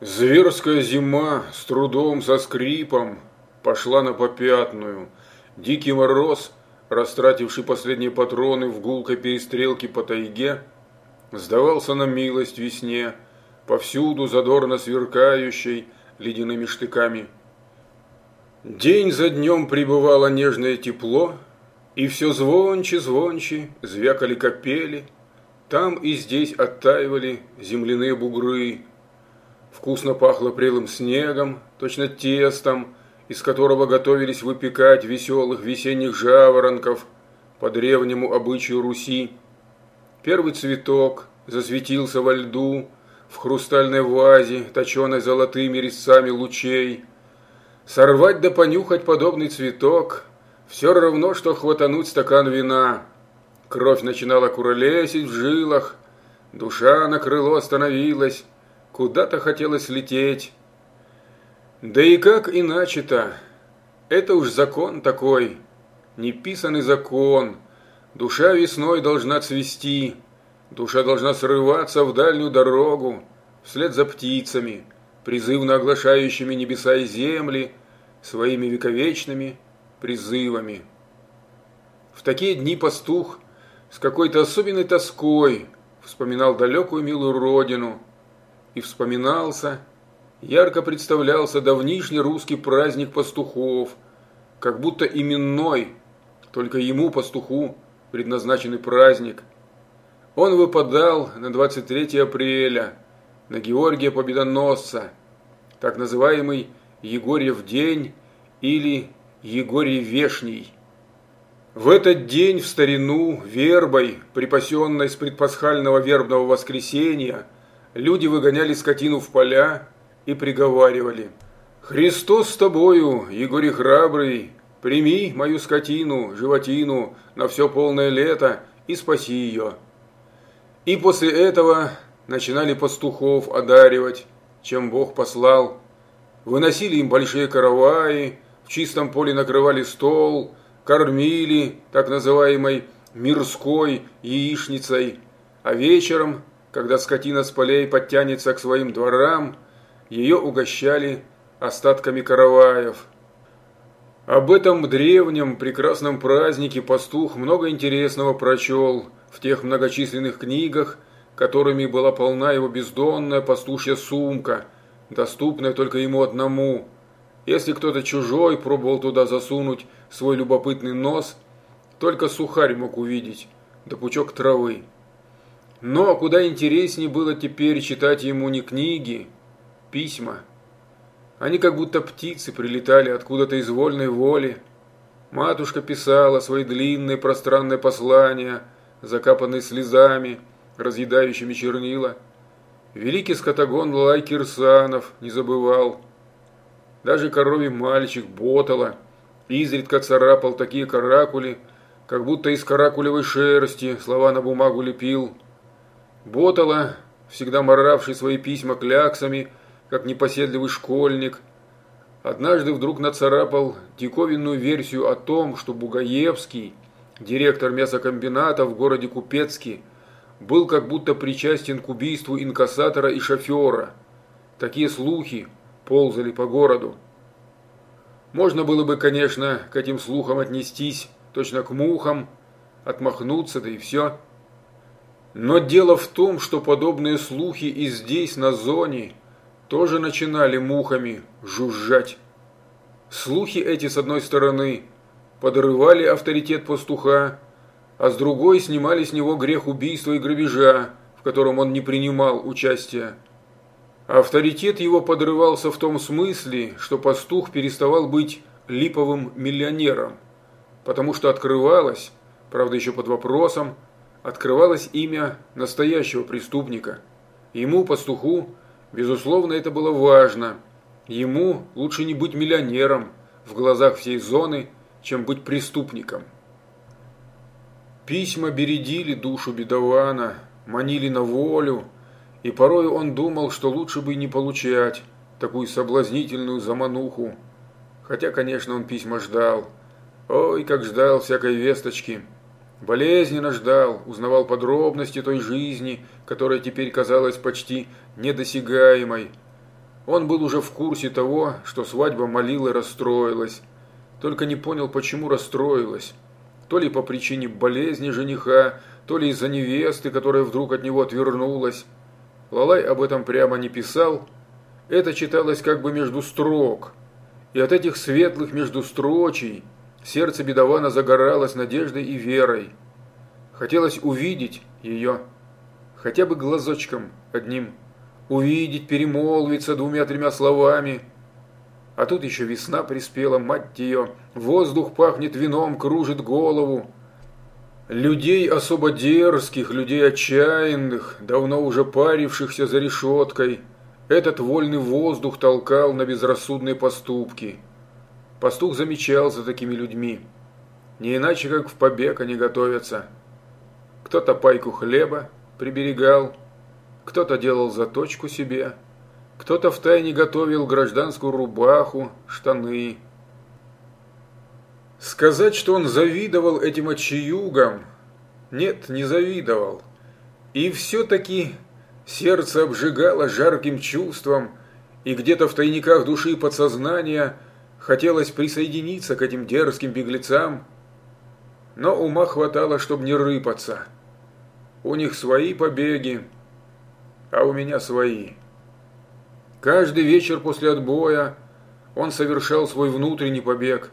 Зверская зима с трудом, со скрипом пошла на попятную. Дикий мороз, растративший последние патроны в гулкой перестрелке по тайге, сдавался на милость весне, повсюду задорно сверкающей ледяными штыками. День за днем прибывало нежное тепло, и все звонче-звонче звякали капели, там и здесь оттаивали земляные бугры, Вкусно пахло прелым снегом, точно тестом, из которого готовились выпекать веселых весенних жаворонков по древнему обычаю Руси. Первый цветок засветился во льду в хрустальной вазе, точенной золотыми резцами лучей. Сорвать да понюхать подобный цветок – все равно, что хватануть стакан вина. Кровь начинала куролесить в жилах, душа на крыло остановилась, Куда-то хотелось лететь. Да и как иначе-то? Это уж закон такой, неписанный закон. Душа весной должна цвести, душа должна срываться в дальнюю дорогу, вслед за птицами, призывно оглашающими небеса и земли своими вековечными призывами. В такие дни пастух с какой-то особенной тоской вспоминал далекую милую родину, и вспоминался, ярко представлялся давнишний русский праздник пастухов, как будто именной, только ему, пастуху, предназначенный праздник. Он выпадал на 23 апреля, на Георгия Победоносца, так называемый Егорьев день или Егорий Вешний. В этот день в старину вербой, припасенной с предпасхального вербного воскресенья, люди выгоняли скотину в поля и приговаривали «Христос с тобою, Егорий храбрый, прими мою скотину, животину на все полное лето и спаси ее». И после этого начинали пастухов одаривать, чем Бог послал. Выносили им большие караваи, в чистом поле накрывали стол, кормили так называемой мирской яичницей, а вечером когда скотина с полей подтянется к своим дворам, ее угощали остатками караваев. Об этом древнем прекрасном празднике пастух много интересного прочел в тех многочисленных книгах, которыми была полна его бездонная пастушья сумка, доступная только ему одному. Если кто-то чужой пробовал туда засунуть свой любопытный нос, только сухарь мог увидеть, да пучок травы. Но куда интереснее было теперь читать ему не книги, письма. Они как будто птицы прилетали откуда-то из вольной воли. Матушка писала свои длинные пространные послания, закапанные слезами, разъедающими чернила. Великий скотагон Лай Кирсанов не забывал. Даже коровий мальчик Ботала изредка царапал такие каракули, как будто из каракулевой шерсти слова на бумагу лепил – Ботала, всегда моравший свои письма кляксами, как непоседливый школьник, однажды вдруг нацарапал диковинную версию о том, что Бугаевский, директор мясокомбината в городе Купецке, был как будто причастен к убийству инкассатора и шофера. Такие слухи ползали по городу. Можно было бы, конечно, к этим слухам отнестись точно к мухам, отмахнуться, да и все. Но дело в том, что подобные слухи и здесь, на зоне, тоже начинали мухами жужжать. Слухи эти, с одной стороны, подрывали авторитет пастуха, а с другой снимали с него грех убийства и грабежа, в котором он не принимал участия. Авторитет его подрывался в том смысле, что пастух переставал быть липовым миллионером, потому что открывалось, правда еще под вопросом, открывалось имя настоящего преступника. Ему, пастуху, безусловно, это было важно. Ему лучше не быть миллионером в глазах всей зоны, чем быть преступником. Письма бередили душу бедована, манили на волю, и порой он думал, что лучше бы не получать такую соблазнительную замануху. Хотя, конечно, он письма ждал. Ой, как ждал всякой весточки – Болезненно ждал, узнавал подробности той жизни, которая теперь казалась почти недосягаемой. Он был уже в курсе того, что свадьба молила расстроилась. Только не понял, почему расстроилась. То ли по причине болезни жениха, то ли из-за невесты, которая вдруг от него отвернулась. Лалай об этом прямо не писал. Это читалось как бы между строк. И от этих светлых междустрочий сердце бедована загоралось надеждой и верой. Хотелось увидеть ее, хотя бы глазочком одним, увидеть, перемолвиться двумя-тремя словами. А тут еще весна приспела, мать ее, воздух пахнет вином, кружит голову. Людей особо дерзких, людей отчаянных, давно уже парившихся за решеткой, этот вольный воздух толкал на безрассудные поступки. Пастух замечал за такими людьми. Не иначе, как в побег они готовятся. Кто-то пайку хлеба приберегал, кто-то делал заточку себе, кто-то втайне готовил гражданскую рубаху, штаны. Сказать, что он завидовал этим отчаюгам, нет, не завидовал. И все-таки сердце обжигало жарким чувством, и где-то в тайниках души и подсознания хотелось присоединиться к этим дерзким беглецам, но ума хватало, чтобы не рыпаться. У них свои побеги, а у меня свои. Каждый вечер после отбоя он совершал свой внутренний побег.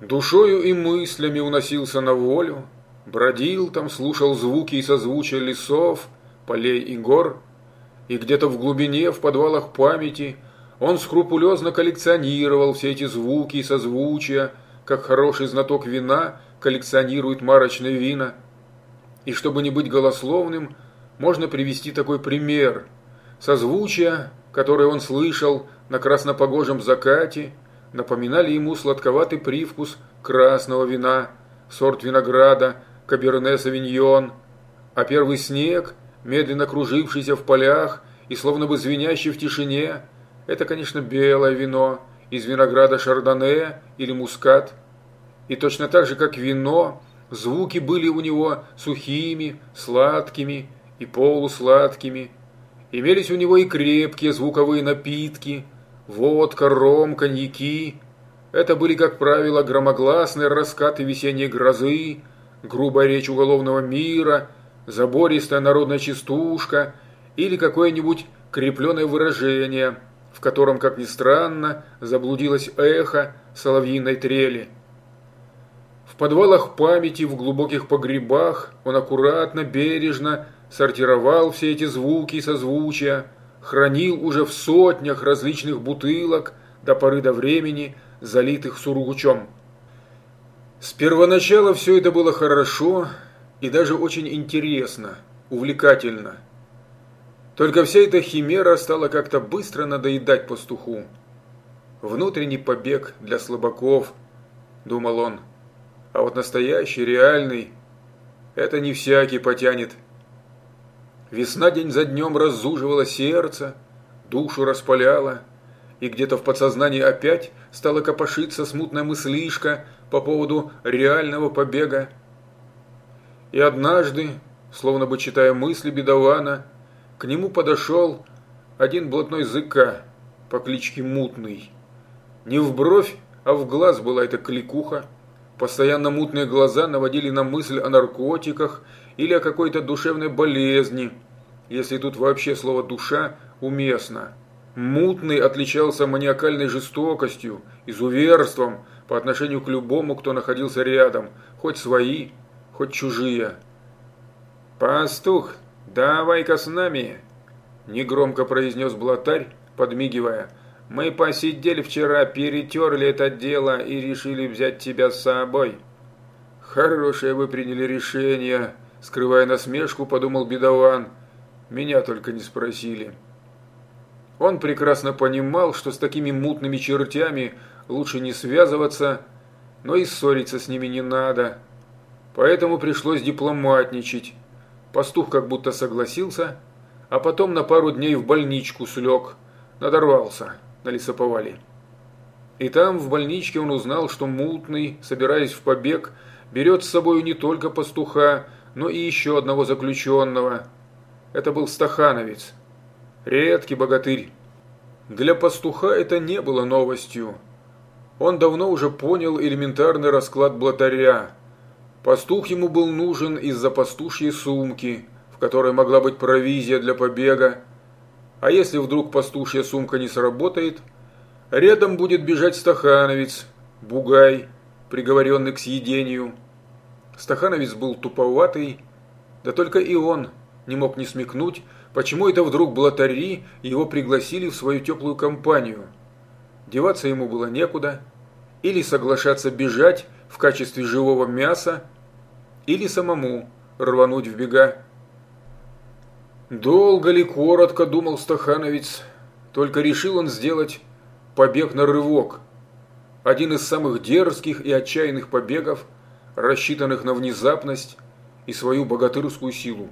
Душою и мыслями уносился на волю, бродил там, слушал звуки и созвучия лесов, полей и гор, и где-то в глубине, в подвалах памяти, он скрупулезно коллекционировал все эти звуки и созвучия, как хороший знаток вина коллекционирует марочные вина – и чтобы не быть голословным, можно привести такой пример. Созвучия, которые он слышал на краснопогожем закате, напоминали ему сладковатый привкус красного вина, сорт винограда, каберне-савиньон, а первый снег, медленно кружившийся в полях и словно бы звенящий в тишине, это, конечно, белое вино из винограда шардоне или мускат. И точно так же, как вино, Звуки были у него сухими, сладкими и полусладкими. Имелись у него и крепкие звуковые напитки, водка, ром, коньяки. Это были, как правило, громогласные раскаты весенней грозы, грубая речь уголовного мира, забористая народная частушка или какое-нибудь крепленное выражение, в котором, как ни странно, заблудилось эхо соловьиной трели подвалах памяти, в глубоких погребах он аккуратно, бережно сортировал все эти звуки и созвучия, хранил уже в сотнях различных бутылок до поры до времени, залитых сургучом. С первоначала все это было хорошо и даже очень интересно, увлекательно. Только вся эта химера стала как-то быстро надоедать пастуху. Внутренний побег для слабаков, думал он. А вот настоящий, реальный, это не всякий потянет. Весна день за днем разуживала сердце, душу распаляла, и где-то в подсознании опять стала копошиться смутная мыслишка по поводу реального побега. И однажды, словно бы читая мысли бедована, к нему подошел один блатной зыка по кличке Мутный. Не в бровь, а в глаз была эта кликуха. Постоянно мутные глаза наводили на мысль о наркотиках или о какой-то душевной болезни, если тут вообще слово «душа» уместно. Мутный отличался маниакальной жестокостью, изуверством по отношению к любому, кто находился рядом, хоть свои, хоть чужие. «Пастух, давай-ка с нами!» – негромко произнес блатарь, подмигивая – мы посидели вчера, перетерли это дело и решили взять тебя с собой. Хорошее вы приняли решение, скрывая насмешку, подумал бедован. Меня только не спросили. Он прекрасно понимал, что с такими мутными чертями лучше не связываться, но и ссориться с ними не надо. Поэтому пришлось дипломатничать. Пастух как будто согласился, а потом на пару дней в больничку слег, надорвался на лесоповале. И там, в больничке, он узнал, что Мутный, собираясь в побег, берет с собой не только пастуха, но и еще одного заключенного. Это был Стахановец, редкий богатырь. Для пастуха это не было новостью. Он давно уже понял элементарный расклад блатаря. Пастух ему был нужен из-за пастушьей сумки, в которой могла быть провизия для побега. А если вдруг пастушья сумка не сработает, рядом будет бежать стахановец, бугай, приговоренный к съедению. Стахановец был туповатый, да только и он не мог не смекнуть, Почему это вдруг блатари его пригласили в свою теплую компанию? Деваться ему было некуда. Или соглашаться бежать в качестве живого мяса, или самому рвануть в бега. Долго ли, коротко, думал Стахановец, только решил он сделать побег на рывок. Один из самых дерзких и отчаянных побегов, рассчитанных на внезапность и свою богатырскую силу.